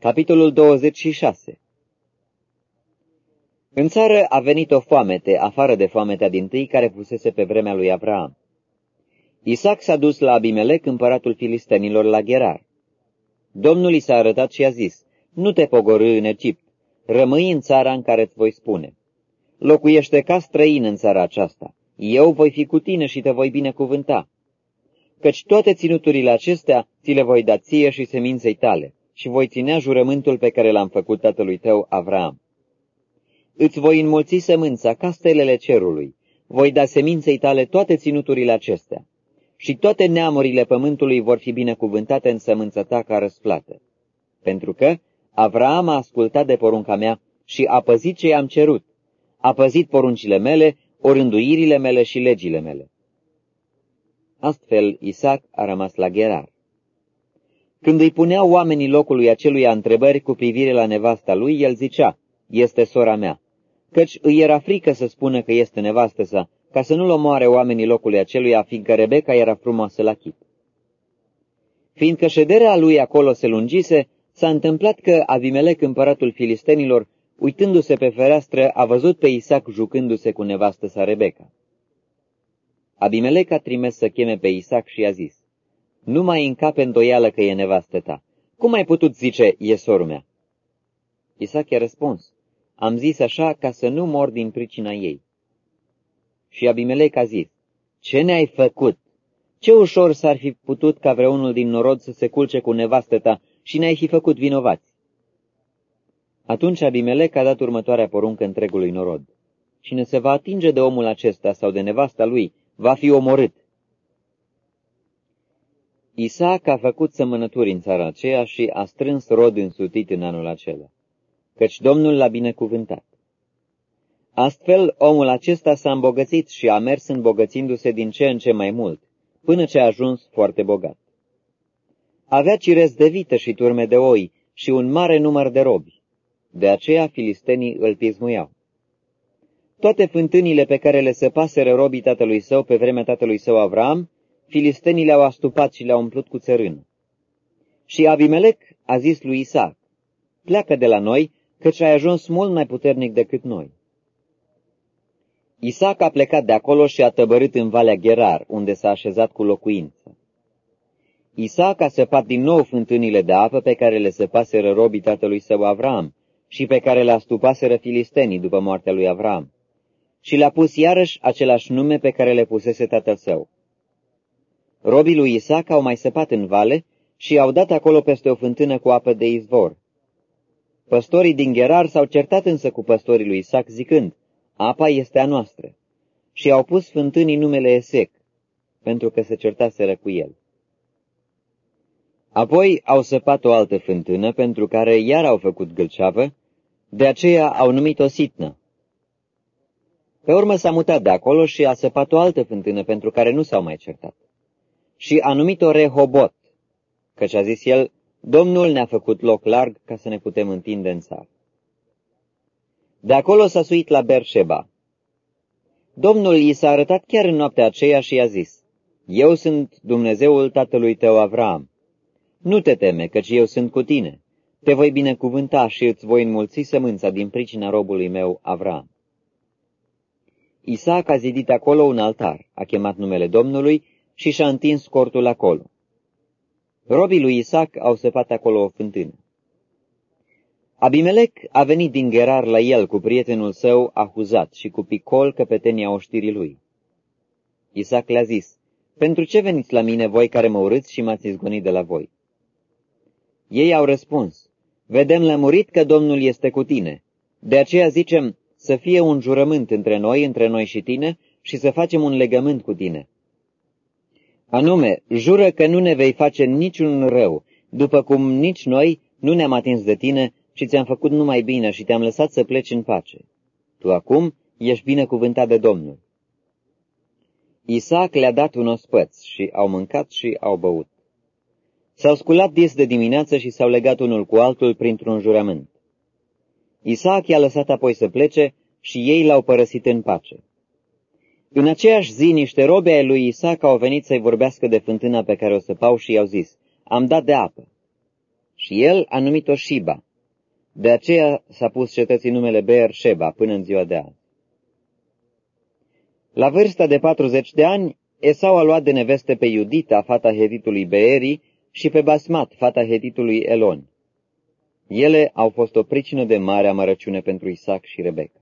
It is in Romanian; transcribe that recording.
Capitolul 26 În țară a venit o foamete, afară de foametea din tâi care fusese pe vremea lui Avraam. Isaac s-a dus la Abimelec, împăratul filistenilor, la Gerar. Domnul i s-a arătat și a zis, Nu te pogorâ în Egipt, rămâi în țara în care îți voi spune. Locuiește ca străin în țara aceasta. Eu voi fi cu tine și te voi binecuvânta. Căci toate ținuturile acestea ți le voi da ție și seminței tale și voi ținea jurământul pe care l-am făcut tatălui tău, Avram. Îți voi înmulți sămânța ca stelele cerului, voi da seminței tale toate ținuturile acestea, și toate neamurile pământului vor fi binecuvântate în sămânța ta ca răsplată. Pentru că Avraam a ascultat de porunca mea și a păzit ce i-am cerut, a păzit poruncile mele, orânduirile mele și legile mele. Astfel Isaac a rămas la Gerar. Când îi puneau oamenii locului aceluia întrebări cu privire la nevasta lui, el zicea, este sora mea, căci îi era frică să spună că este nevastă sa, ca să nu-l omoare oamenii locului aceluia, fiindcă Rebecca era frumoasă la chip. Fiindcă șederea lui acolo se lungise, s-a întâmplat că Avimelec, împăratul filistenilor, uitându-se pe fereastră, a văzut pe Isaac jucându-se cu nevastă sa Rebecca. Abimelec a trimis să cheme pe Isaac și a zis, Nu mai încape îndoială că e nevastă ta. Cum ai putut zice, e sorul mea? Isaac i-a răspuns, Am zis așa ca să nu mor din pricina ei. Și Abimelec a zis, Ce ne-ai făcut? Ce ușor s-ar fi putut ca vreunul din norod să se culce cu nevastă ta și ne-ai fi făcut vinovați. Atunci Abimelec a dat următoarea poruncă întregului norod. Cine se va atinge de omul acesta sau de nevasta lui, va fi omorât. Isaac a făcut sămănături în țara aceea și a strâns rod însutit în anul acela, căci Domnul l-a binecuvântat. Astfel, omul acesta s-a îmbogățit și a mers îmbogățindu-se din ce în ce mai mult, până ce a ajuns foarte bogat. Avea cirez de vită și turme de oi și un mare număr de robi. De aceea filistenii îl pismuiau. Toate fântânile pe care le săpaseră robii tatălui său pe vremea tatălui său Avram, filistenii le-au astupat și le-au umplut cu țărână. Și Abimelec a zis lui Isaac, pleacă de la noi, căci ai ajuns mult mai puternic decât noi. Isaac a plecat de acolo și a tăbărât în Valea Gerar, unde s-a așezat cu locuință. Isaac a săpat din nou fântânile de apă pe care le săpaseră robii tatălui său Avram și pe care le astupaseră filistenii după moartea lui Avram și le-a pus iarăși același nume pe care le pusese tatăl său. Robii lui Isaac au mai săpat în vale și au dat acolo peste o fântână cu apă de izvor. Păstorii din Gerar s-au certat însă cu păstorii lui Isaac zicând, apa este a noastră, și au pus fântânii numele Esec, pentru că se certaseră cu el. Apoi au săpat o altă fântână, pentru care iar au făcut gâlceavă, de aceea au numit-o sitnă. Pe urmă s-a mutat de acolo și a săpat o altă fântână pentru care nu s-au mai certat. Și a numit-o Rehobot, căci a zis el, Domnul ne-a făcut loc larg ca să ne putem întinde în țară. De acolo s-a suit la Berșeba. Domnul i s-a arătat chiar în noaptea aceea și i-a zis, Eu sunt Dumnezeul tatălui tău Avram. Nu te teme, căci eu sunt cu tine. Te voi binecuvânta și îți voi înmulți sămânța din pricina robului meu Avram. Isaac a zidit acolo un altar, a chemat numele Domnului și și-a întins cortul acolo. Robii lui Isaac au săpat acolo o fântână. Abimelec a venit din Gerar la el cu prietenul său Ahuzat și cu Picol, căpetenia oștirii lui. Isaac le-a zis, Pentru ce veniți la mine voi care mă urâți și m-ați izgonit de la voi? Ei au răspuns, Vedem lămurit că Domnul este cu tine. De aceea zicem, să fie un jurământ între noi, între noi și tine, și să facem un legământ cu tine. Anume, jură că nu ne vei face niciun rău, după cum nici noi nu ne-am atins de tine și ți-am făcut numai bine și te-am lăsat să pleci în pace. Tu acum ești binecuvântat de Domnul. Isaac le-a dat un ospăț și au mâncat și au băut. S-au sculat dis de dimineață și s-au legat unul cu altul printr-un jurământ. Isaac i-a lăsat apoi să plece și ei l-au părăsit în pace. În aceeași zi, niște robe ai lui Isaac au venit să-i vorbească de fântâna pe care o săpau și i-au zis, am dat de apă. Și și el a numit-o Shiba. De aceea s-a pus cetății numele Beer Sheba până în ziua de azi. La vârsta de 40 de ani, Esau a luat de neveste pe Iudita, fata heditului Beeri, și pe Basmat, fata heditului Elon. Ele au fost o pricină de mare amărăciune pentru Isaac și Rebecca.